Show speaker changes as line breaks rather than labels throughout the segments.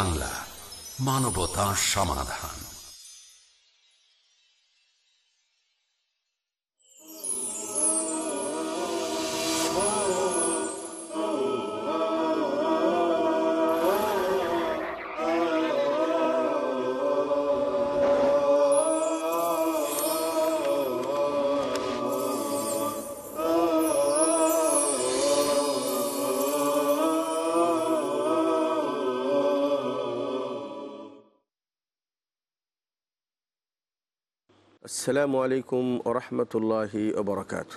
বাংলা মানবতা সমাধান
السلام عليكم ورحمة الله وبركاته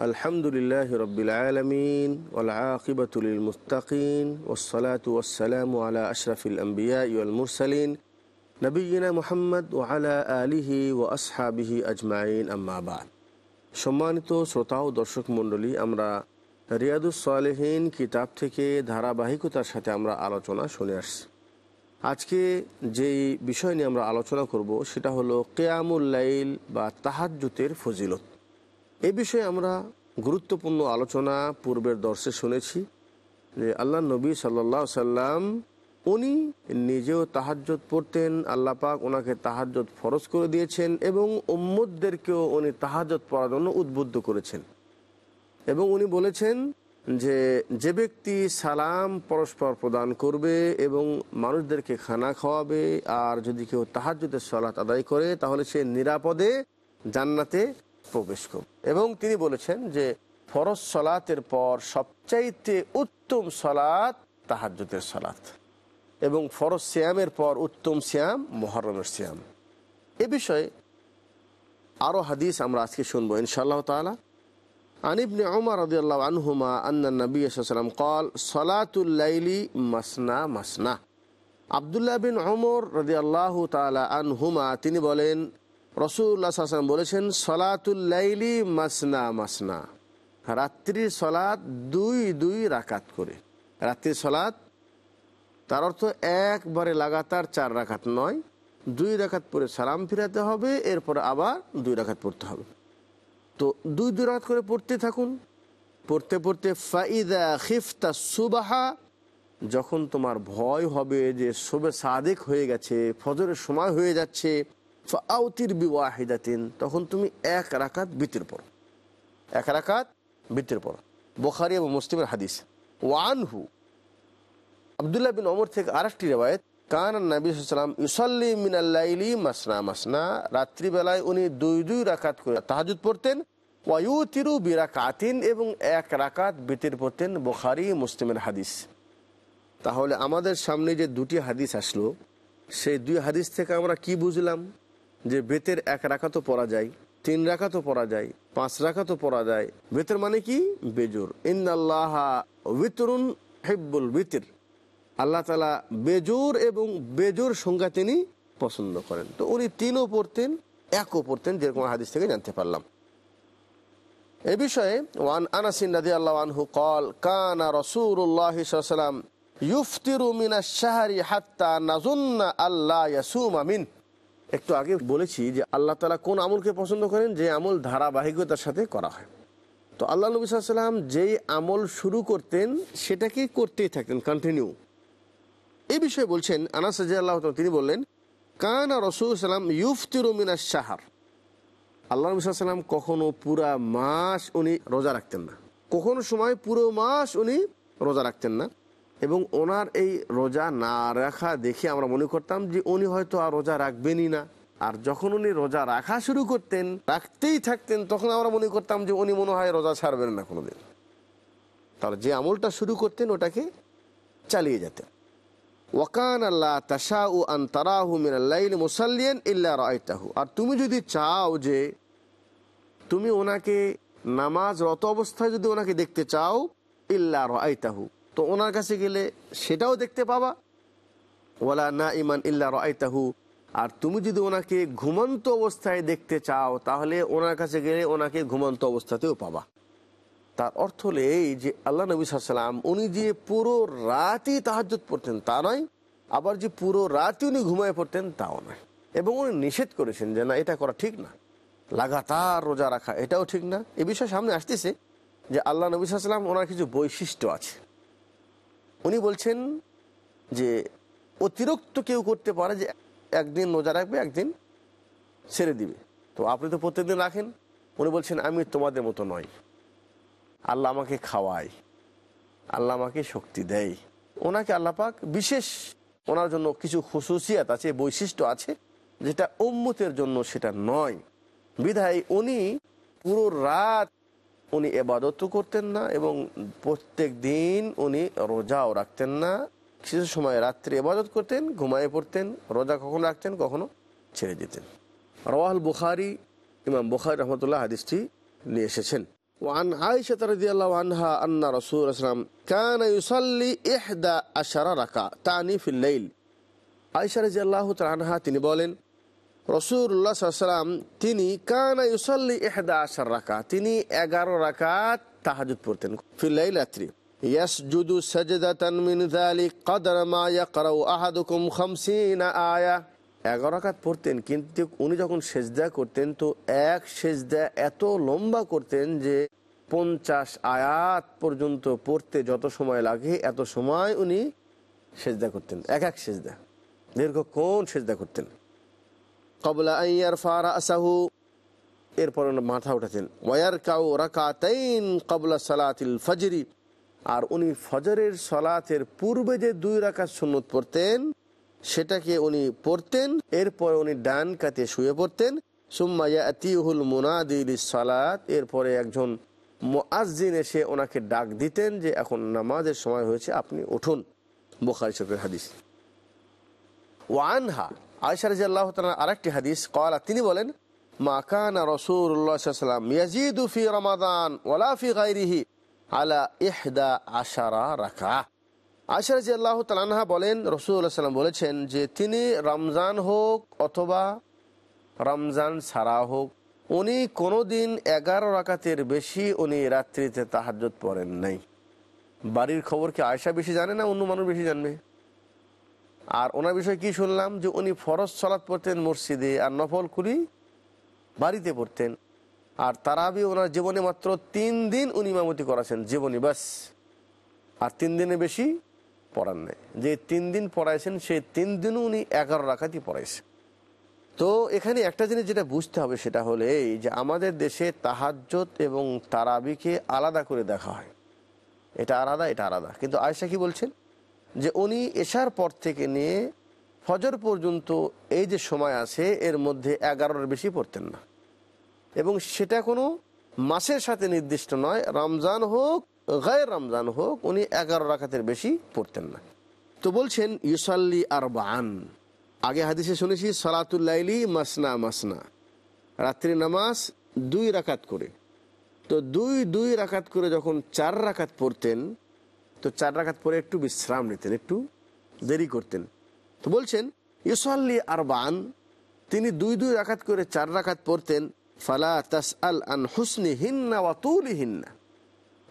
الحمد لله رب العالمين والعاقبة للمتقين والصلاة والسلام على أشرف الأنبياء والمرسلين نبينا محمد وعلى آله وأصحابه أجمعين أما بعد সম্মানিত শ্রোতা ও দর্শক মণ্ডলী আমরা রিয়াদুস সালেহীন কিতাব থেকে ধারাবাহিকতার সাথে আমরা আলোচনা শুনে আসছি আজকে যেই বিষয় নিয়ে আমরা আলোচনা করব, সেটা হলো কেয়ামুল লাইল বা তাহাজ্জুতের ফজিলত। এ বিষয়ে আমরা গুরুত্বপূর্ণ আলোচনা পূর্বের দর্শে শুনেছি যে আল্লাহ নবী সাল্লা সাল্লাম, উনি নিজেও তাহাজ্জত পড়তেন, আল্লাহ পাক ওনাকে তাহাজ্জত ফরজ করে দিয়েছেন এবং উম্মদদেরকেও উনি তাহাজ্জত পড়ার জন্য উদ্বুদ্ধ করেছেন। এবং উনি বলেছেন যে যে ব্যক্তি সালাম পরস্পর প্রদান করবে এবং মানুষদেরকে খানা খাওয়াবে, আর যদি কেউ তাহাজুদের সলাৎ আদায় করে, তাহলে সে নিরাপদে জান্নাতে প্রবেশ করবে। এবং তিনি বলেছেন যে ফরজ সলাতের পর সবচাইতে উত্তম সলাৎ তাহাজুদের সলাৎ। এবং ফরজ শ্যামের পর উত্তম শ্যাম মহরমের শ্যাম এ বিষয়ে আরও হাদিস আমরা আজকে শুনব ইনশাআল্লাহ তালা عن ابن عمر رضي الله عنهما أن النبي صلى الله عليه وسلم قال صلاة الليل مسنا مسنا আবদুল্লাহ বিন ওমর রদি আল্লাহ তালা আনহুমা তিনি বলেন রসুল্লাহ সাল্লাম বলেছেন সলাতুল্লাইলি মাসনা মাসনা রাত্রির সলাৎ দুই দুই রাকাত করে রাত্রির সলাৎ তার অর্থ একবারে লাগাতার চার রাকাত নয় দুই রাকাত পরে সালাম ফিরাতে হবে এরপরে আবার দুই রাকাত পড়তে হবে তো দুই দুই রাত করে পড়তে থাকুন। পড়তে পড়তে ফাইদা খিফতা সুবাহা, যখন তোমার ভয় হবে যে শোবে সাদেক হয়ে গেছে, ফজরের সময় হয়ে যাচ্ছে আউতির বিওয়াহিদাতিন, তখন তুমি এক রাকাত বিতির পড়ো। এক রাকাত বিতির পড়ো। বোখারি এবং মুসলিমের হাদিস। ওয়ানহু আবদুল্লাহ বিন অমর থেকে আরেকটি রেবায়ত মাসনা মাসনা। রাত্রিবেলায় উনি দুই দুই রাকাত করে তাহাজুদ পড়তেন। এবং এক বেতের পড়তেন বোখারি, মুসলিমের হাদিস। তাহলে আমাদের সামনে যে দুটি হাদিস আসলো, সেই দুই হাদিস থেকে আমরা কি বুঝলাম? যে বেতের এক রাকাতও পড়া যায়, তিন রাকাতও পড়া যায়, পাঁচ রাকাতও পড়া যায়। বেতের মানে কি? বেজুর। ইন্দাল্লাহ হেব্বুল বিতির। আল্লাহ তালা বেজোর এবং বেজোর সংজ্ঞা তিনি পছন্দ করেন। তো উনি তিনও পড়তেন, একও পড়তেন, যেরকম হাদিস থেকে জানতে পারলাম। এ বিষয়ে ওয়ান আনাসিন রাজি আল্লাহ আনহু কল, কানা রসুল্লাহ সাল্লাম ইউফতিরু মিনা শাহরি হাত্তা নাজুন্না আল্লাহ ইয়াসুম আমিন একটু আগে বলেছি যে আল্লাহ তালা কোন আমলকে পছন্দ করেন? যে আমল ধারাবাহিকতার সাথে করা হয়। তো আল্লাহ নবী সাল্লাম যেই আমল শুরু করতেন, সেটাকেই করতেই থাকতেন কন্টিনিউ এই বিষয়ে বলছেন আনাস আল্লাহ তিনি বললেন, কানা রসুল সাল্লাম ইউফতিরুমিনা শাহার। আল্লাহ সাল্লাম কখনো পুরা মাস উনি রোজা রাখতেন না। কখনো সময় পুরো মাস উনি রোজা রাখতেন না। এবং ওনার এই রোজা না রাখা দেখে আমরা মনে করতাম যে উনি হয়তো আর রোজা রাখবেনই না। আর যখন উনি রোজা রাখা শুরু করতেন, রাখতেই থাকতেন, তখন আমরা মনে করতাম যে উনি মনে হয় রোজা ছাড়বেন না কোনোদিন। তার যে আমলটা শুরু করতেন, ওটাকে চালিয়ে যেতেন। ওয়াকান আল্লাহ তাশা উ আন মুসাল্লিয়ান ইল্লা রায়তাহু আর তুমি যদি চাও যে তুমি ওনাকে নামাজ রত অবস্থায় যদি ওনাকে দেখতে চাও, ইল্লা রায়তাহু তো ওনার কাছে গেলে সেটাও দেখতে পাবা। ওয়ালা না ইমান ইল্লা রায়তাহু আর তুমি যদি ওনাকে ঘুমন্ত অবস্থায় দেখতে চাও, তাহলে ওনার কাছে গেলে ওনাকে ঘুমন্ত অবস্থাতেও পাবা। তার অর্থ হলে এই যে আল্লাহ নবী সাল্লাম উনি যে পুরো রাতই তাহাজুত পড়তেন তা নয়, আবার যে পুরো রাতই উনি ঘুমায় পড়তেন তাও নয়। এবং উনি নিষেধ করেছেন যে না, এটা করা ঠিক না। লাগাতার রোজা রাখা, এটাও ঠিক না। এ বিষয়ে সামনে আসতেছে যে আল্লাহ নবী সাল্লাম ওনার কিছু বৈশিষ্ট্য আছে। উনি বলছেন যে অতিরিক্ত কেউ করতে পারে যে একদিন রোজা রাখবে, একদিন ছেড়ে দিবে। তো আপনি তো প্রত্যেকদিন রাখেন। উনি বলছেন, আমি তোমাদের মতো নয় আল্লাহ আমাকে খাওয়ায়, আল্লাহ আমাকে শক্তি দেয়। ওনাকে আল্লাপাক বিশেষ ওনার জন্য কিছু খুশুসিয়াত আছে, বৈশিষ্ট্য আছে, যেটা উম্মতের জন্য সেটা নয়। বিধায় উনি পুরো রাত উনি এবাদতও করতেন না এবং প্রত্যেক দিন উনি রোজাও রাখতেন না। কিছু সময় রাত্রে এবাদত করতেন, ঘুমায়ে পড়তেন, রোজা কখনো রাখতেন, কখনো ছেড়ে দিতেন। রওয়াল বুখারি, ইমাম বুখারি রহমতুল্লাহ হাদিসটি নিয়ে এসেছেন। وعن عائشة رضي الله عنها أن رسول الله صلى الله عليه وسلم كان يصلي إحدى عشر ركعة تعني في الليل আয়সা রাজি আল্লাহ আনহা তিনি বলেন রসুল্লাহ সাল্লাম তিনি কানা ইউসাল্লি এহদা আশার রাকা তিনি এগারো রাকাত তাহাজুদ পড়তেন ফিল্লাই রাত্রি ইয়াসজুদু সাজদাতান মিন যালিক কদর মা ইয়াকরাউ আহাদুকুম 50 আয়া এগারো রাকাত পড়তেন, কিন্তু উনি যখন সেজদা করতেন, তো এক সেজদা এত লম্বা করতেন যে পঞ্চাশ আয়াত পর্যন্ত পড়তে যত সময় লাগে, এত সময় উনি সেজদা করতেন, এক এক সেজদা, দীর্ঘক্ষণ সেজদা করতেন। কবলা আইয়ার ফারা আসাহু এরপর মাথা উঠাতেন ওয়ার কাউ রাকাতাইন কবলা সালাতিল ফজরি। আর উনি ফজরের সলাতের পূর্বে যে দুই রাকাত সুন্নত পড়তেন সেটাকে উনি পড়তেন, এরপর উনি ডান কাতে শুয়ে পড়তেন। সুম্মাইয়া আতিহুল মুনাদিল সালাত এরপরে একজন মুআজ্জিন এসে ওনাকে ডাক দিতেন যে, এখন নামাজের সময় হয়েছে, আপনি উঠুন। বোখারি শরীফের হাদিস। ওয়ানহা আয়সা রাজি আল্লাহ আরেকটি হাদিস কলা তিনি বলেন, মা কানা রসুল্লাহাম ইয়াজিদু ফি রমাদান ওলা ফি গাইরিহি আলা ইহদা আশারা রাখা আয়সা রাজি আল্লাহ তালানহা বলেন রসুল্লাহ সাল্লাম বলেছেন যে তিনি রমজান হোক অথবা রমজান ছাড়া হোক, উনি কোনো দিন এগারো রাকাতের বেশি উনি রাত্রিতে তাহাজ্জত পড়েন নাই। বাড়ির খবর কি আয়সা বেশি জানে না অন্য মানুষ বেশি জানবে? আর ওনার বিষয়ে কি শুনলাম যে উনি ফরজ সলাৎ পড়তেন মসজিদে আর নফল কুলি বাড়িতে পড়তেন। আর তারাবি ওনার জীবনে মাত্র তিন দিন উনি ইমামতি করাছেন, জীবনী বাস। আর তিন দিনে বেশি পড়ান নাই। যে তিন দিন পড়াইছেন সেই তিন দিনও উনি এগারো রাখাতই পড়াইছেন তো এখানে একটা জিনিস যেটা বুঝতে হবে, সেটা হলে এই যে আমাদের দেশে তাহাজ্জত এবং তারাবিকে আলাদা করে দেখা হয়। এটা আলাদা এটা আলাদা। কিন্তু আয়সা কি বলছেন? যে উনি এশার পর থেকে নিয়ে ফজর পর্যন্ত এই যে সময় আছে, এর মধ্যে এগারোর বেশি পড়তেন না। এবং সেটা কোনো মাসের সাথে নির্দিষ্ট নয়, রমজান হোক গায়ের রমজান হোক, উনি এগারো রাখাতের বেশি পড়তেন না। তো বলছেন, ইউসাল্লি আর বান আগে হাদিসে শুনেছি সলাতুল্লাইলি মাসনা মাসনা। রাত্রি নামাজ দুই রাকাত করে। তো দুই দুই রাকাত করে যখন চার রাকাত পড়তেন, তো চার রাখাত পরে একটু বিশ্রাম নিতেন, একটু দেরি করতেন। তো বলছেন, ইউসাল্লি আরবান তিনি দুই দুই রাকাত করে চার রাখাত পড়তেন, ফালা তাস আল আন হুসনি হিন্না ওয়াতুলি হিন্না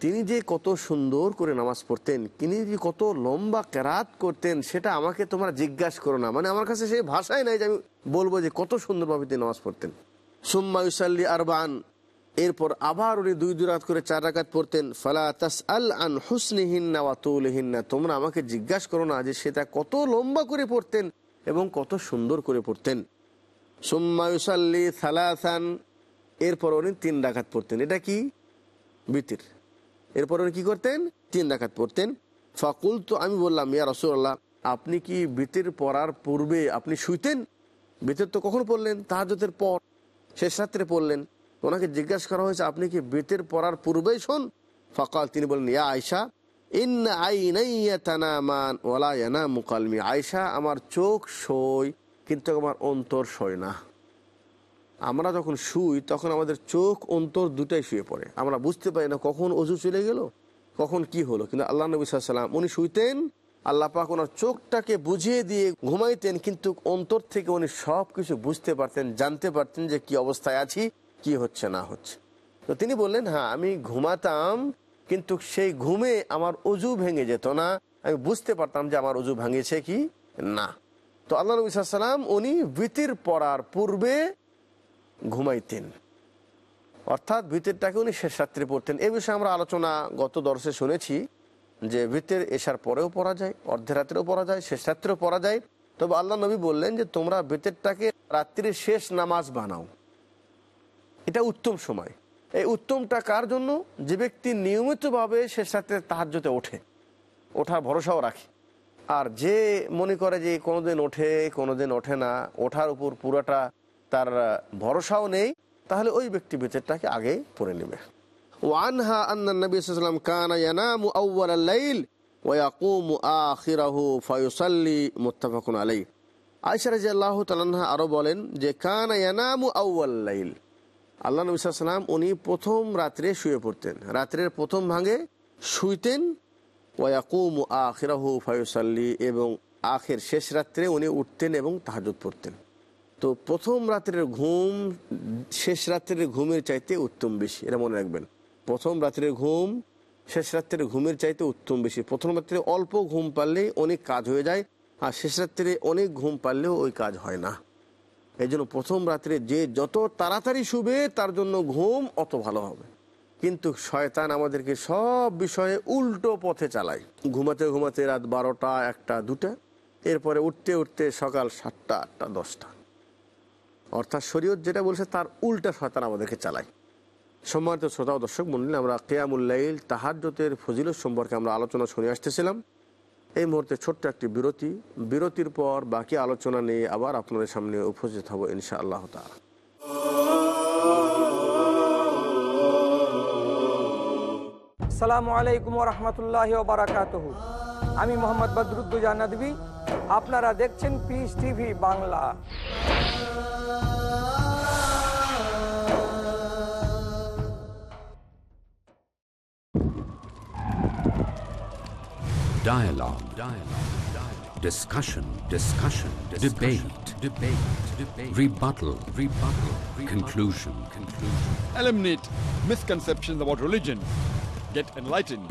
তিনি যে কত সুন্দর করে নামাজ পড়তেন, তিনি যে কত লম্বা কেরাত করতেন, সেটা আমাকে তোমরা জিজ্ঞাসা করো না। মানে আমার কাছে সেই ভাষাই নাই যে আমি বলব যে কত সুন্দরভাবে তিনি নামাজ পড়তেন। সুম্মা ইউসাল্লি আরবান এরপর আবার উনি দুই দুই রাত করে চার রাকাত পড়তেন। ফালা তাস আল আন হুসনিহিন্না ওয়াতুলহিন্না তোমরা আমাকে জিজ্ঞাসা করো না যে সেটা কত লম্বা করে পড়তেন এবং কত সুন্দর করে পড়তেন। সুম্মায়ুসাল্লি থালাথান এরপর উনি তিন রাকাত পড়তেন। এটা কি? বিতির। এরপর উনি কী করতেন? তিন রাকাত পড়তেন। ফাকুল তো আমি বললাম, ইয়া রসুল্লাহ আপনি কি বিতির পড়ার পূর্বে আপনি শুইতেন? বিতির তো কখন পড়লেন তাহাজতের পর শেষ রাত্রে পড়লেন। ওনাকে জিজ্ঞাসা করা হয়েছে, আপনি কি বেতের পড়ার পূর্বেই শোন? ফকাল, তিনি বলেন ইয়া আয়সা আয়সা আমার চোখ সই, কিন্তু আমার অন্তর সয় না। আমরা যখন শুই, তখন আমাদের চোখ অন্তর দুটাই শুয়ে পড়ে। আমরা বুঝতে পারি না কখন অজু চলে গেল, কখন কি হলো। কিন্তু আল্লাহ নবী সাল্লাম উনি শুইতেন, আল্লাহ পাক ওনার চোখটাকে বুঝিয়ে দিয়ে ঘুমাইতেন, কিন্তু অন্তর থেকে উনি সব কিছু বুঝতে পারতেন, জানতে পারতেন যে কি অবস্থায় আছি, কি হচ্ছে, না হচ্ছে। তো তিনি বললেন হ্যাঁ আমি ঘুমাতাম, কিন্তু সেই ঘুমে আমার অজু ভেঙে যেত না। আমি বুঝতে পারতাম যে আমার অজু ভাঙেছে কি না। তো আল্লাহ নবী সাল্লাম উনি ভিতির পড়ার পূর্বে ঘুমাইতেন। অর্থাৎ ভিতরটাকে উনি শেষ রাত্রে পড়তেন। এ বিষয়ে আমরা আলোচনা গত দর্শে শুনেছি যে ভিতের এসার পরেও পড়া যায় অর্ধে রাত্রেও পড়া যায়, শেষ রাত্রেও পড়া যায়। তবে আল্লাহ নবী বললেন যে তোমরা বেতেরটাকে রাত্রির শেষ নামাজ বানাও। এটা উত্তম সময়। এই উত্তমটা কার জন্য? যে ব্যক্তি নিয়মিতভাবে শেষ রাত্রে তাহাজ্যতে ওঠে, ওঠার ভরসাও রাখে। আর যে মনে করে যে কোনোদিন ওঠে কোনোদিন ওঠে না, ওঠার উপর পুরোটা তার ভরসাও নেই, তাহলে ওই ব্যক্তি বেতেরটাকে আগে পড়ে নেবে। ওয়ানহা ফায়ুসাল্লি মুত্তাফাকুন আলাইহি। আয়েশা রাদিয়াল্লাহু তাআলা আরও বলেন যে কানা আল্লাহ উনি প্রথম রাত্রে শুয়ে পড়তেন। রাত্রের প্রথম ভাঙে শুইতেন ওয়াকুমু আখিরাহু ফায়ুসাল্লি, এবং আখের শেষ রাত্রে উনি উঠতেন এবং তাহাজুদ পড়তেন। তো প্রথম রাত্রের ঘুম, শেষ রাত্রের ঘুমের চাইতে উত্তম বেশি, এটা মনে রাখবেন। প্রথম রাত্রের ঘুম, শেষ রাত্রের ঘুমের চাইতে উত্তম বেশি। প্রথম রাত্রে অল্প ঘুম পারলে অনেক কাজ হয়ে যায়, আর শেষ রাত্রে অনেক ঘুম পারলেও ওই কাজ হয় না। এই জন্য প্রথম রাত্রে যে যত তাড়াতাড়ি শুবে, তার জন্য ঘুম অত ভালো হবে। কিন্তু শয়তান আমাদেরকে সব বিষয়ে উল্টো পথে চালায়। ঘুমাতে ঘুমাতে রাত বারোটা, একটা, দুটা, এরপরে উঠতে উঠতে সকাল সাতটা, আটটা, দশটা। অর্থাৎ শরীয়ত যেটা বলছে, তার উল্টা শয়তান আমাদেরকে চালায়। সম্মানিত শ্রোতা ও দর্শক মন্ডলী, আমরা কেয়ামুল্লাইল তাহাজ্যতের ফজিলত সম্পর্কে আমরা আলোচনা শুনে আসতেছিলাম। এই মুহূর্তে ছোট্ট একটি বিরতি। বিরতির পর বাকি আলোচনা নিয়ে আবার আপনাদের সামনে উপস্থিত হব ইনশা আল্লাহ তালা
আলাইকুম রহমতুল্লাহ আমি মোহাম্মদ বদরুদ্দুজা আপনারা দেখছেন peace TV Bangla.
Dialogue. Dialogue. Dialogue. Discussion. Discussion. Debate. Debate. Debate. Rebuttal. Rebuttal. Conclusion. Conclusion.
eliminate misconceptions about religion. Get enlightened.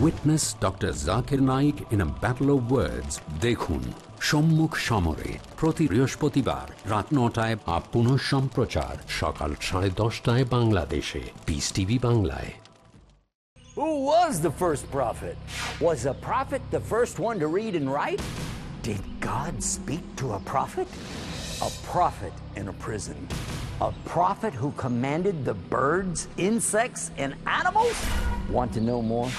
Witness Dr. Zakir Naik in a battle of words. দেখুন সম্মুখ সমরে প্রতি বৃহস্পতিবার রাত নটায় বা পুনঃ সম্প্রচার সকাল সাড়ে দশটায় বাংলাদেশে পিস টিভি বাংলায়
Who was the first prophet? Was a prophet the first one to read and write? Did God speak to a prophet? A prophet in a prison. A prophet who commanded the birds, insects, and animals? Want to know more?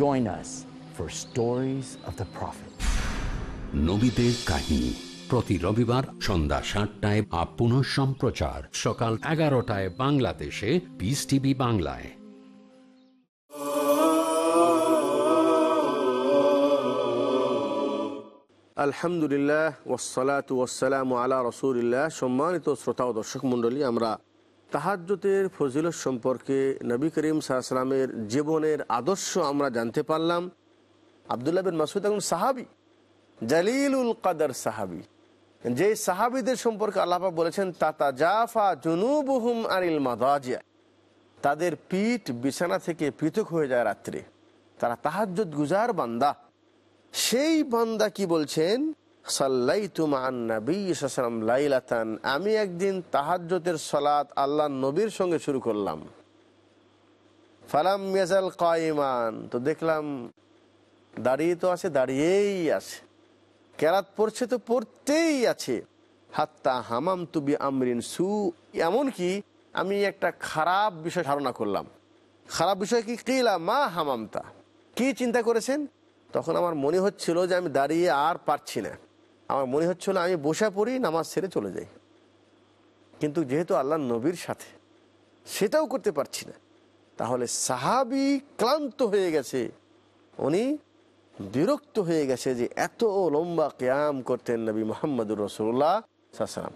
Join us for Stories of the Prophet.
নবীদের কাহিনী। প্রতি রবিবার সন্ধ্যা সাতটায় বা পুনঃ সম্প্রচার। সকাল এগারোটায় বাংলাদেশে। পিস টিভি বাংলায়।
আলহামদুলিল্লাহ ওসালাত ওয়াসালাম আলা রসুলিল্লাহ। সম্মানিত শ্রোতা ও দর্শক মণ্ডলী আমরা তাহাজ্যতের ফজিলত সম্পর্কে নবী করিম সাহাশালামের জীবনের আদর্শ আমরা জানতে পারলাম। আবদুল্লাহ বিন মাসুদ এখন সাহাবি, জালিলুল কাদার সাহাবি। যে সাহাবিদের সম্পর্কে আল্লাপা বলেছেন তাতা জাফা জুনুবুহুম আনিল মাদাজিয়া। তাদের পিঠ বিছানা থেকে পৃথক হয়ে যায় রাত্রে। তারা তাহাজ্জুদ গুজার বান্দা। সেই বান্দা কি বলছেন? লাইলাতান। আমি একদিন তাহাজ্জতের সলাত আল্লাহ নবীর সঙ্গে শুরু করলাম। ফালাম মেজাল কাইমান তো দেখলাম দাঁড়িয়ে তো আছে, দাঁড়িয়েই আছে। কেরাত পড়ছে তো পড়তেই আছে। হাত্তা হামাম তুবি আমরিন সু, এমনকি আমি একটা খারাপ বিষয় ধারণা করলাম। খারাপ বিষয় কি? কিলা মা হামামতা। কি চিন্তা করেছেন? তখন আমার মনে হচ্ছিল যে আমি দাঁড়িয়ে আর পারছি না। আমার মনে হচ্ছিল আমি বসে পড়ি, নামাজ ছেড়ে চলে যাই। কিন্তু যেহেতু আল্লাহ নবীর সাথে, সেটাও করতে পারছি না। তাহলে সাহাবি ক্লান্ত হয়ে গেছে। উনি বিরক্ত হয়ে গেছে যে এত লম্বা ক্যাম করতেন নবী মোহাম্মদুর রসুল্লাহ সাসালাম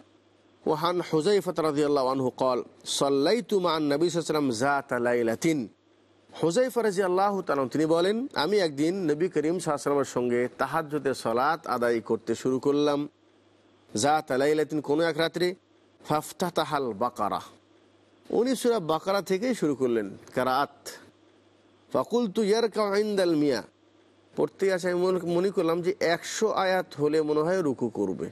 ওহান হোজাইফত রাজিয়াল্লাহ আনহু কল সাল্লাইতু মান নবী সালাম জাত আলাইলাতিন হোজাই ফরাজি আল্লাহ তিনি বলেন, আমি একদিন নবী করিম সাহসালামের সঙ্গে তাহাজ্যতে সলাত আদায় করতে শুরু করলাম। যা তালাইলাতিন কোনো এক রাত্রে ফাফতা তাহাল বাকারা। উনি সুরা বাকারা থেকেই শুরু করলেন কারাত ফকুল তু ইয়ার কাইন্দাল মিয়া। পড়তে আসে আমি মনে করলাম যে একশো আয়াত হলে মনে হয় রুকু করবে।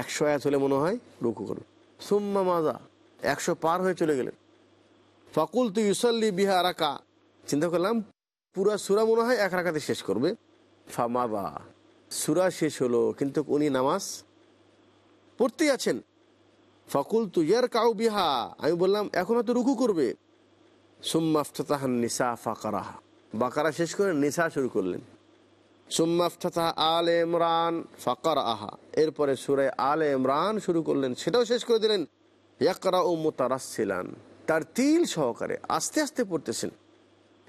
একশো আয়াত হলে মনে হয় রুকু করবে। সুম্মা মাজা একশো পার হয়ে চলে গেলেন। ফাকুল তু ইউসল্লি বিহা রাকা। চিন্তা করলাম, পুরা সুরা মনে হয় এক রাখাতে শেষ করবে। ফামাবা সুরা শেষ হলো, কিন্তু উনি নামাজ পড়তেই আছেন। ফকুল তু ইয়ার কাউ বিহা, আমি বললাম, এখন তো রুকু করবে। সুম্মাফতাহান নিসা ফাকারাহা। বাকারা শেষ করে নিসা শুরু করলেন। সুম্মাফতাহ আল ইমরান ফাকার আহা এরপরে সুরে আল ইমরান শুরু করলেন। সেটাও শেষ করে দিলেন। ইয়াকরা ও মোতারাসিলান তার তিল সহকারে আস্তে আস্তে পড়তেছেন।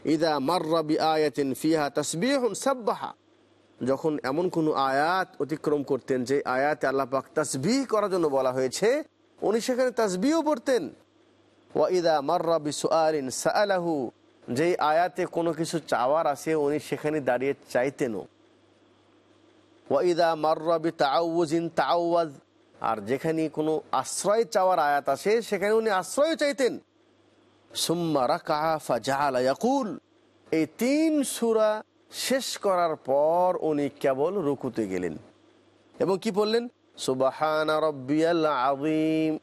ইদা মার্রাবি আয়াতিন ফিহা তসবিহুন সাব্বাহা। যখন এমন কোনো আয়াত অতিক্রম করতেন যে আয়াতে আল্লাহ পাক তসবিহ করার জন্য বলা হয়েছে, উনি সেখানে তসবিও পড়তেন। ওয়াইদা মার্রাবি সুআলিন সাআলাহু। যেই আয়াতে কোনো কিছু চাওয়ার আছে, উনি সেখানে দাঁড়িয়ে চাইতেনও। ওয়াইদা মার্রাবি তাউজিন তাওয়াজ আর যেখানে কোনো আশ্রয় চাওয়ার আয়াত আসে সেখানে উনি আশ্রয় চাইতেন। সুম্মা রাকা ফাজাআলা ইয়াকুল। এই তিন সূরা শেষ করার পর উনি কেবল রুকুতে গেলেন। এবং কি বললেন সুবাহানা রব্বিয়াল আযীম।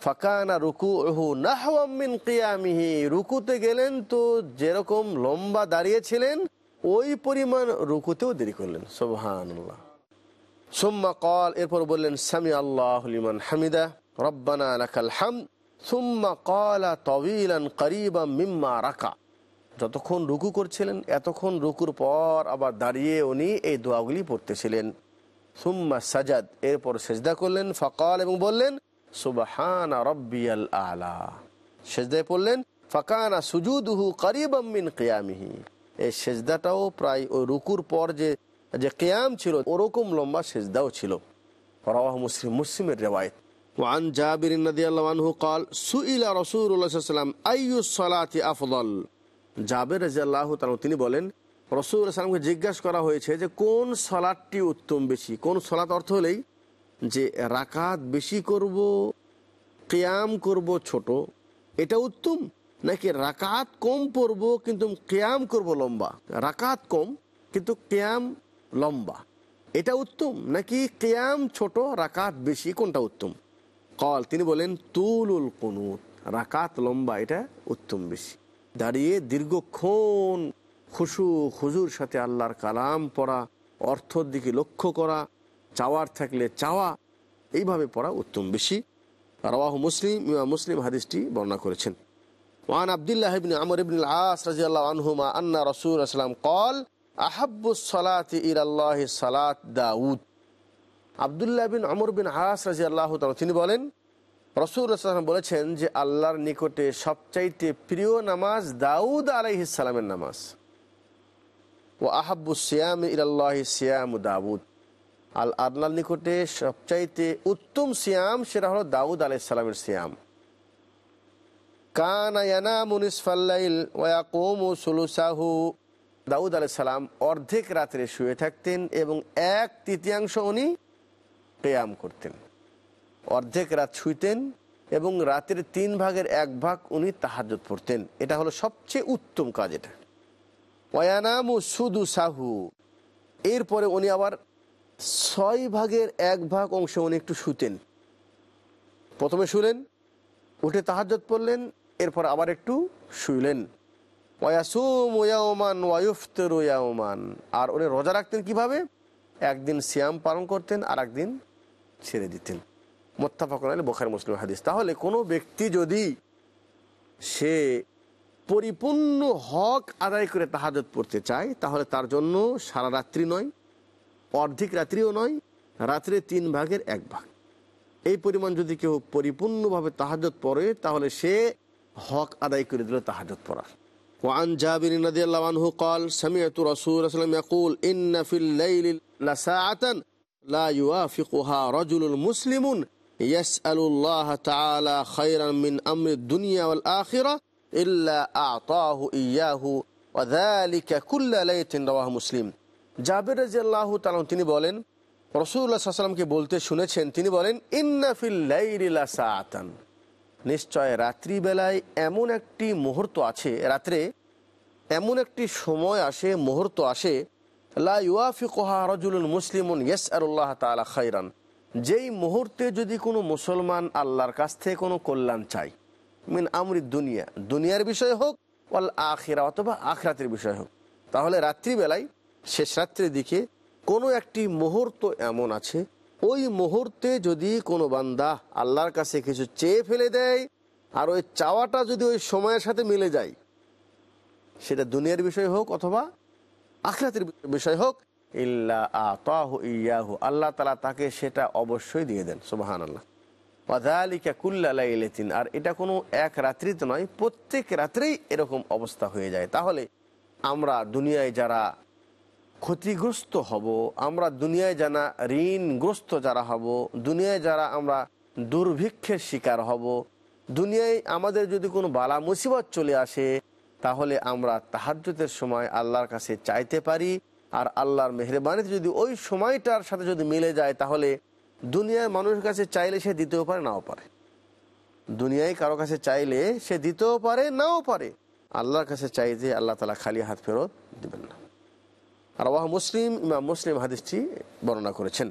ফাকানা রুকু নাহমিন কিয়ামিহি। রুকুতে গেলেন তো যেরকম লম্বা দাঁড়িয়েছিলেন ওই পরিমাণ রুকুতেও দেরি করলেন। সুবহানাল্লাহ। সুম্মা কল এরপর বললেন সামি আল্লাহ হামিদা, রব্বানা লাকাল হাম সুম্মা কলা তবিলান করিবা মিম্মা রাকা। যতক্ষণ রুকু করছিলেন, এতক্ষণ রুকুর পর আবার দাঁড়িয়ে উনি এই দোয়াগুলি পড়তেছিলেন। সুম্মা সাজাদ, এরপর সেজদা করলেন, ফকাল এবং বললেন, সুবাহানা রব্বিয়াল আলা। সেজদায় পড়লেন, ফাকানা সুজুদুহু করিবাম্মিন কেয়ামিহি। এই সেজদাটাও প্রায় ওই রুকুর পর যে যে কেয়াম ছিল ওরকম লম্বা সেজদাও ছিল রাহ মুসলিম মুসলিমের রেওয়ায়ত وعن جابر رضي الله عنه قال سئل رسول الله صلى الله عليه وسلم أي الصلاة أفضل জাবের রাজিয়াল্লাহ তাআলা তিনি বলেন রসুল সালামকে জিজ্ঞাসা করা হয়েছে যে কোন সলাদটি উত্তম বেশি কোন সলাৎ অর্থ হলেই যে রাকাত বেশি করব কেয়াম করব ছোট এটা উত্তম নাকি রাকাত কম পড়ব কিন্তু কেয়াম করব লম্বা রাকাত কম কিন্তু কেয়াম লম্বা এটা উত্তম নাকি কেয়াম ছোট রাকাত বেশি কোনটা উত্তম কল তিনি বলেন তুলুল কুনুত রাকাত লম্বা এটা উত্তম বেশি দাঁড়িয়ে দীর্ঘক্ষণ খুশু খুজুর সাথে আল্লাহর কালাম পড়া অর্থর দিকে লক্ষ্য করা চাওয়ার থাকলে চাওয়া এইভাবে পড়া উত্তম বেশি রাহ মুসলিম মুসলিম হাদিসটি বর্ণনা করেছেন ওয়ান আবদুল্লাহ ইবনে আমর ইবনে আস রাদিয়াল্লাহু আনহুমা আন্না রাসূল সাল্লাম قال আহাব্বু সালাতি দাউদ। আবদুল্লাহ বিন আমর বিন আস রাদিয়াল্লাহু তাআলা, তিনি বলেন, রসুল সাল্লাম বলেছেন যে আল্লাহর নিকটে সবচাইতে প্রিয় নামাজ দাউদ আলাইহিস সালামের নামাজ। ও আহাব্বু সিয়াম ইলাল্লাহি সিয়াম দাউদ। আল আল্লাহর নিকটে সবচাইতে উত্তম সিয়াম সেটা হলো দাউদ আলাইহিস সালামের সিয়াম। দাউদ আলাই সালাম অর্ধেক রাত্রে শুয়ে থাকতেন এবং এক তৃতীয়াংশ উনি কেয়াম করতেন। অর্ধেক রাত শুইতেন এবং রাতের তিন ভাগের এক ভাগ উনি তাহাজত পড়তেন। এটা হলো সবচেয়ে উত্তম কাজ এটা। ওয়ানামু সুদু সাহু এরপরে উনি আবার ছয় ভাগের এক ভাগ অংশ উনি একটু শুতেন। প্রথমে শুলেন, উঠে তাহাজত পড়লেন, এরপর আবার একটু শুইলেন। ওয়াসুম ওয়াউমান ওয়াউমান আর উনি রোজা রাখতেন কীভাবে? একদিন সিয়াম পালন করতেন আর একদিন ছেড়ে দিতেন। মোত্তাফাকুন আলী বোখার মুসলিম হাদিস। তাহলে কোনো ব্যক্তি যদি সে পরিপূর্ণ হক আদায় করে তাহাজত পড়তে চায়, তাহলে তার জন্য সারা রাত্রি নয়, অর্ধেক রাত্রিও নয়, রাত্রে তিন ভাগের এক ভাগ। এই পরিমাণ যদি কেউ পরিপূর্ণভাবে তাহাজত পড়ে, তাহলে সে হক আদায় করে দিল তাহাজত পড়ার। وعن جابر رضي الله عنه قال سمعت رسول الله صلى الله عليه وسلم يقول إن في الليل لساعة لا يوافقها رجل مسلم يسأل الله تعالى خيرا من أمر الدنيا والآخرة إلا أعطاه إياه وذلك كل ليلة رواه مسلم জাবের রাজিয়াল্লাহু তাআলা তিনি বলেন রসুল্লাহ সাল্লামকে বলতে শুনেছেন তিনি বলেন ইন্নাফিল লাইলিলা সাআতান নিশ্চয় রাত্রিবেলায় এমন একটি মুহূর্ত আছে, রাত্রে এমন একটি সময় আসে, মুহূর্ত আসে, লা ইউয়াফিকুহা রাজুলুন মুসলিমুন ইয়াসআলুল্লাহ তাআলা খাইরান যেই মুহূর্তে যদি কোনো মুসলমান আল্লাহর কাছ থেকে কোনো কল্যাণ চায়, মিন আমরি দুনিয়া, দুনিয়ার বিষয় হোক, ওয়াল আখিরা, অথবা আখরাতের বিষয় হোক, তাহলে রাত্রিবেলায়, শেষ রাত্রির দিকে কোনো একটি মুহূর্ত এমন আছে ওই মুহূর্তে যদি কোনো বান্দা আল্লাহর কাছে কিছু চেয়ে ফেলে দেয়, আর ওই চাওয়াটা যদি ওই সময়ের সাথে মিলে যায়, সেটা দুনিয়ার বিষয় হোক অথবা আখরাতের বিষয় হোক, ইল্লা ইয়াহু, আল্লাহ তালা তাকে সেটা অবশ্যই দিয়ে দেন সুবাহান আল্লাহ ওয়াদালিকা কুল্লালাইলেতিন আর এটা কোনো এক রাত্রিতে নয়, প্রত্যেক রাত্রেই এরকম অবস্থা হয়ে যায়। তাহলে আমরা দুনিয়ায় যারা ক্ষতিগ্রস্ত হব। আমরা দুনিয়ায় যারা ঋণগ্রস্ত যারা হব, দুনিয়ায় যারা আমরা দুর্ভিক্ষের শিকার হব, দুনিয়ায় আমাদের যদি কোনো বালা মুসিবত চলে আসে, তাহলে আমরা তাহাজ্যতের সময় আল্লাহর কাছে চাইতে পারি। আর আল্লাহর মেহরবানিতে যদি ওই সময়টার সাথে যদি মিলে যায়, তাহলে দুনিয়ায় মানুষের কাছে চাইলে সে দিতেও পারে, নাও পারে। দুনিয়ায় কারও কাছে চাইলে সে দিতেও পারে, নাও পারে। আল্লাহর কাছে চাইতে আল্লাহ তালা খালি হাত ফেরত দিবেন না। রাওয়াহ মুসলিম ইমাম মুসলিম হাদিসটি বর্ণনা করেছেন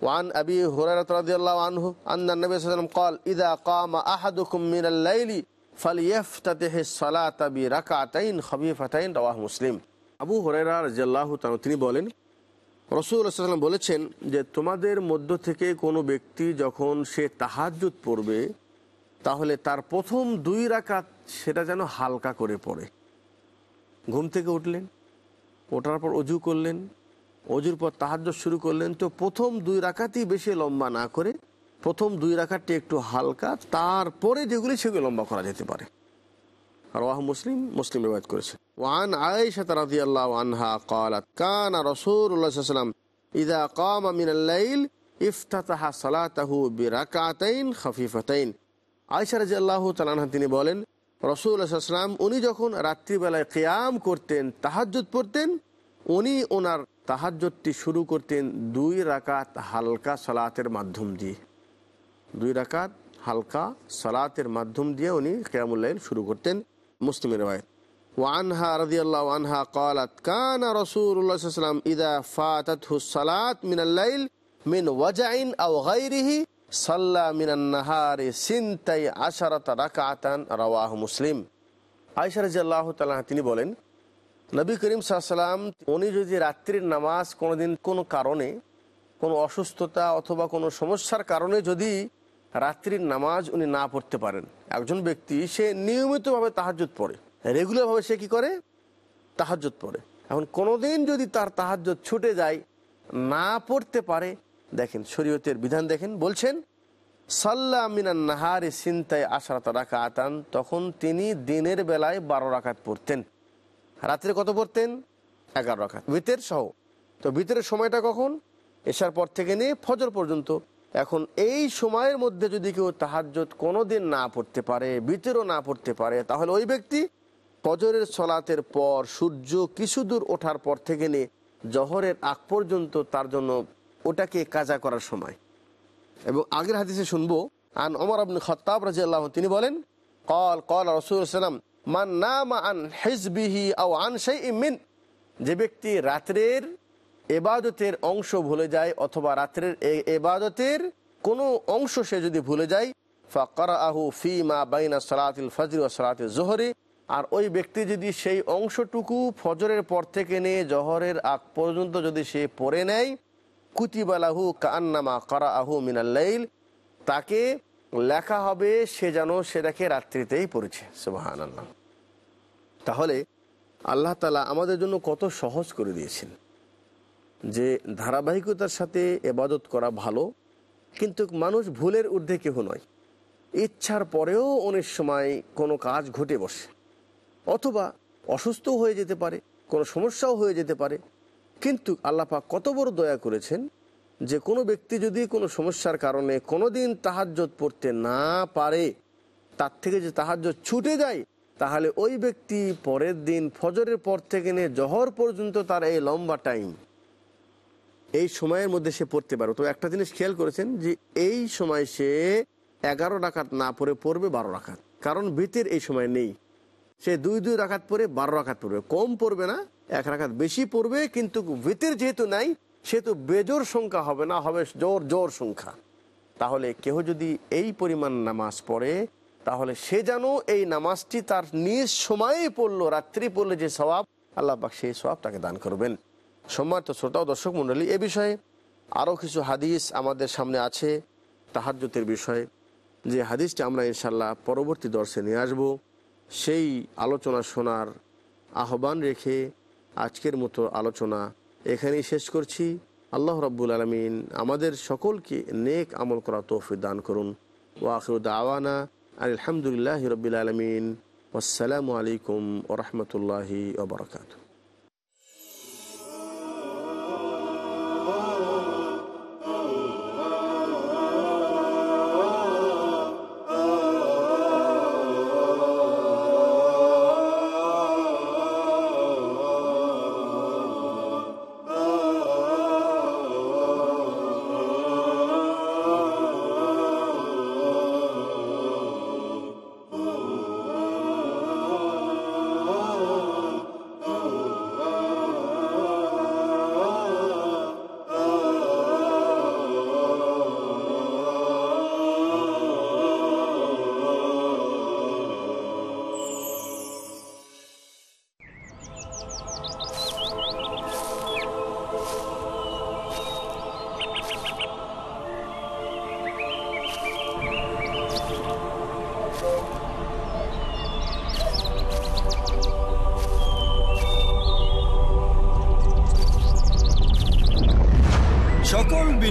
وعن أبي هريرة رضي الله عنه أن النبي صلى الله عليه وسلم قال إذا قام أحدكم من الليل فليفتتح الصلاة بركعتين خفيفتين رواه মুসলিম আবু হুরায়রা রাদিয়াল্লাহু তাআলা তিনি বলেন রসুল সাল্লাম বলেছেন যে তোমাদের মধ্য থেকে কোনো ব্যক্তি যখন সে তাহাজ্জুদ পড়বে তাহলে তার প্রথম দুই রাকাত সেটা যেন হালকা করে পড়ে ঘুম থেকে উঠলেন ওঠার পর অজু করলেন, অজুর পর তাহাজ শুরু করলেন। তো প্রথম দুই রাখাতেই বেশি লম্বা না করে, প্রথম দুই রাখাটি একটু হালকা, তারপরে যেগুলি সেগুলি লম্বা করা যেতে পারে। রাহ মুসলিম মুসলিম রেবায়ত করেছে। ওয়ান আয়েশা রাজি আল্লাহ আনহা কালাত, কানা সাল্লাম ইদা কাম আমিনাল্লাইল ইফতাহা সালাতাহু বিরাকাতাইন খফিফাতাইন। আয়েশা রাজি আল্লাহ তালানহা তিনি বলেন রসুল সাল্লাম উনি যখন রাত্রিবেলায় কিয়াম করতেন তাহাজ্জুদ পড়তেন উনি ওনার তাহাজ্জুদটি শুরু করতেন দুই রাকাত হালকা সালাতের মাধ্যম দিয়ে দুই রাকাত হালকা সালাতের মাধ্যম দিয়ে উনি কিয়ামুল্লাইল শুরু করতেন মুসলিমের রায় وعنها رضي الله عنها قالت كان رسول الله صلى الله عليه وسلم إذا فاتته الصلاة من الليل من وجع أو غيره সাল্লা মিনান্নাহারে সিনতাই আশারতা রাকাতান রাওয়াহ মুসলিম। আয়সারাজি আল্লাহ তিনি বলেন, নবী করিম সাল্লাম উনি যদি রাত্রির নামাজ কোনোদিন কোনো কারণে, কোনো অসুস্থতা অথবা কোনো সমস্যার কারণে যদি রাত্রির নামাজ উনি না পড়তে পারেন, একজন ব্যক্তি সে নিয়মিতভাবে তাহাজুত পড়ে। রেগুলারভাবে সে কি করে? তাহাজুত পড়ে। এখন কোনোদিন যদি তার তাহাজুত ছুটে যায়, না পড়তে পারে দেখেন, শরীয়তের বিধান দেখেন, বলছেন, সাল্লা মিনান নাহারে চিন্তায় আশারাত রাখা আতান তখন তিনি দিনের বেলায় বারো রাখাত পড়তেন। রাত্রে কত পড়তেন? এগারো রাখাত ভিতের সহ। তো ভিতরের সময়টা কখন? এসার পর থেকে নিয়ে ফজর পর্যন্ত। এখন এই সময়ের মধ্যে যদি কেউ তাহাজ্জত কোনো দিন না পড়তে পারে, ভিতরও না পড়তে পারে, তাহলে ওই ব্যক্তি ফজরের সলাতের পর সূর্য কিছু দূর ওঠার পর থেকে নিয়ে জহরের আগ পর্যন্ত তার জন্য ওটাকে কাজা করার সময়। এবং আগের হাদিসে শুনব, আন অমর আবন খত্তাব রাজি আল্লাহ তিনি বলেন, কল কল রসুল সাল্লাম মান নাম আন হিজবিহি আও আন সেই মিন। যে ব্যক্তি রাত্রের এবাদতের অংশ ভুলে যায় অথবা রাত্রের এবাদতের কোনো অংশ সে যদি ভুলে যায় ফাকরা আহু ফি মা বাইনা সালাতিল ফজর ও সালাতিল জোহরে। আর ওই ব্যক্তি যদি সেই অংশটুকু ফজরের পর থেকে নিয়ে, জহরের আগ পর্যন্ত যদি সে পড়ে নেয় কুতিবালাহু কান্নামা করা আহু মিনাল্লাইল তাকে লেখা হবে, সে যেন সেটাকে রাত্রিতেই পড়েছে। সুবাহান আল্লাহ তাহলে আল্লাহ তালা আমাদের জন্য কত সহজ করে দিয়েছেন যে ধারাবাহিকতার সাথে এবাদত করা ভালো, কিন্তু মানুষ ভুলের ঊর্ধ্বে কেহ নয়। ইচ্ছার পরেও অনেক সময় কোনো কাজ ঘটে বসে। অথবা অসুস্থ হয়ে যেতে পারে, কোনো সমস্যাও হয়ে যেতে পারে কিন্তু আল্লাপা কত বড় দয়া করেছেন যে কোনো ব্যক্তি যদি কোনো সমস্যার কারণে কোনো দিন তাহাজ্জত পড়তে না পারে, তার থেকে যে তাহাজ্জত ছুটে যায়, তাহলে ওই ব্যক্তি পরের দিন ফজরের পর থেকে নিয়ে জহর পর্যন্ত তার এই লম্বা টাইম এই সময়ের মধ্যে সে পড়তে পারে। তো একটা জিনিস খেয়াল করেছেন যে এই সময় সে এগারো ডাকাত না পড়ে, পড়বে বারো রাখাত কারণ ভিতের এই সময় নেই। সে দুই দুই রাখাত পরে বারো রাখাত পড়বে। কম পড়বে না, এক রাখাত বেশি পড়বে, কিন্তু ভিতের যেহেতু নাই, সেহেতু বেজোর সংখ্যা হবে না, হবে জোর জোর সংখ্যা। তাহলে কেহ যদি এই পরিমাণ নামাজ পড়ে, তাহলে সে যেন এই নামাজটি তার নিজ সময়েই পড়ল, রাত্রি পড়লে যে স্বভাব আল্লাহ পাক সেই স্বভাব তাকে দান করবেন। সম্মানিত শ্রোতা ও দর্শক মণ্ডলী, এ বিষয়ে আরও কিছু হাদিস আমাদের সামনে আছে তাহাজ্যতের বিষয়ে। যে হাদিসটি আমরা ইনশাল্লাহ পরবর্তী দর্শে নিয়ে আসব। সেই আলোচনা শোনার আহ্বান রেখে আজকের মতো আলোচনা এখানেই শেষ করছি। আল্লাহ রব্বুল আলমিন আমাদের সকলকে নেক আমল করা তৌফিক দান করুন। ওয়াকির আওয়ানা আলহামদুলিল্লাহ রবিল আলমিন। আসসালামু আলাইকুম ওরহমতুল্লাহি ওবরকাত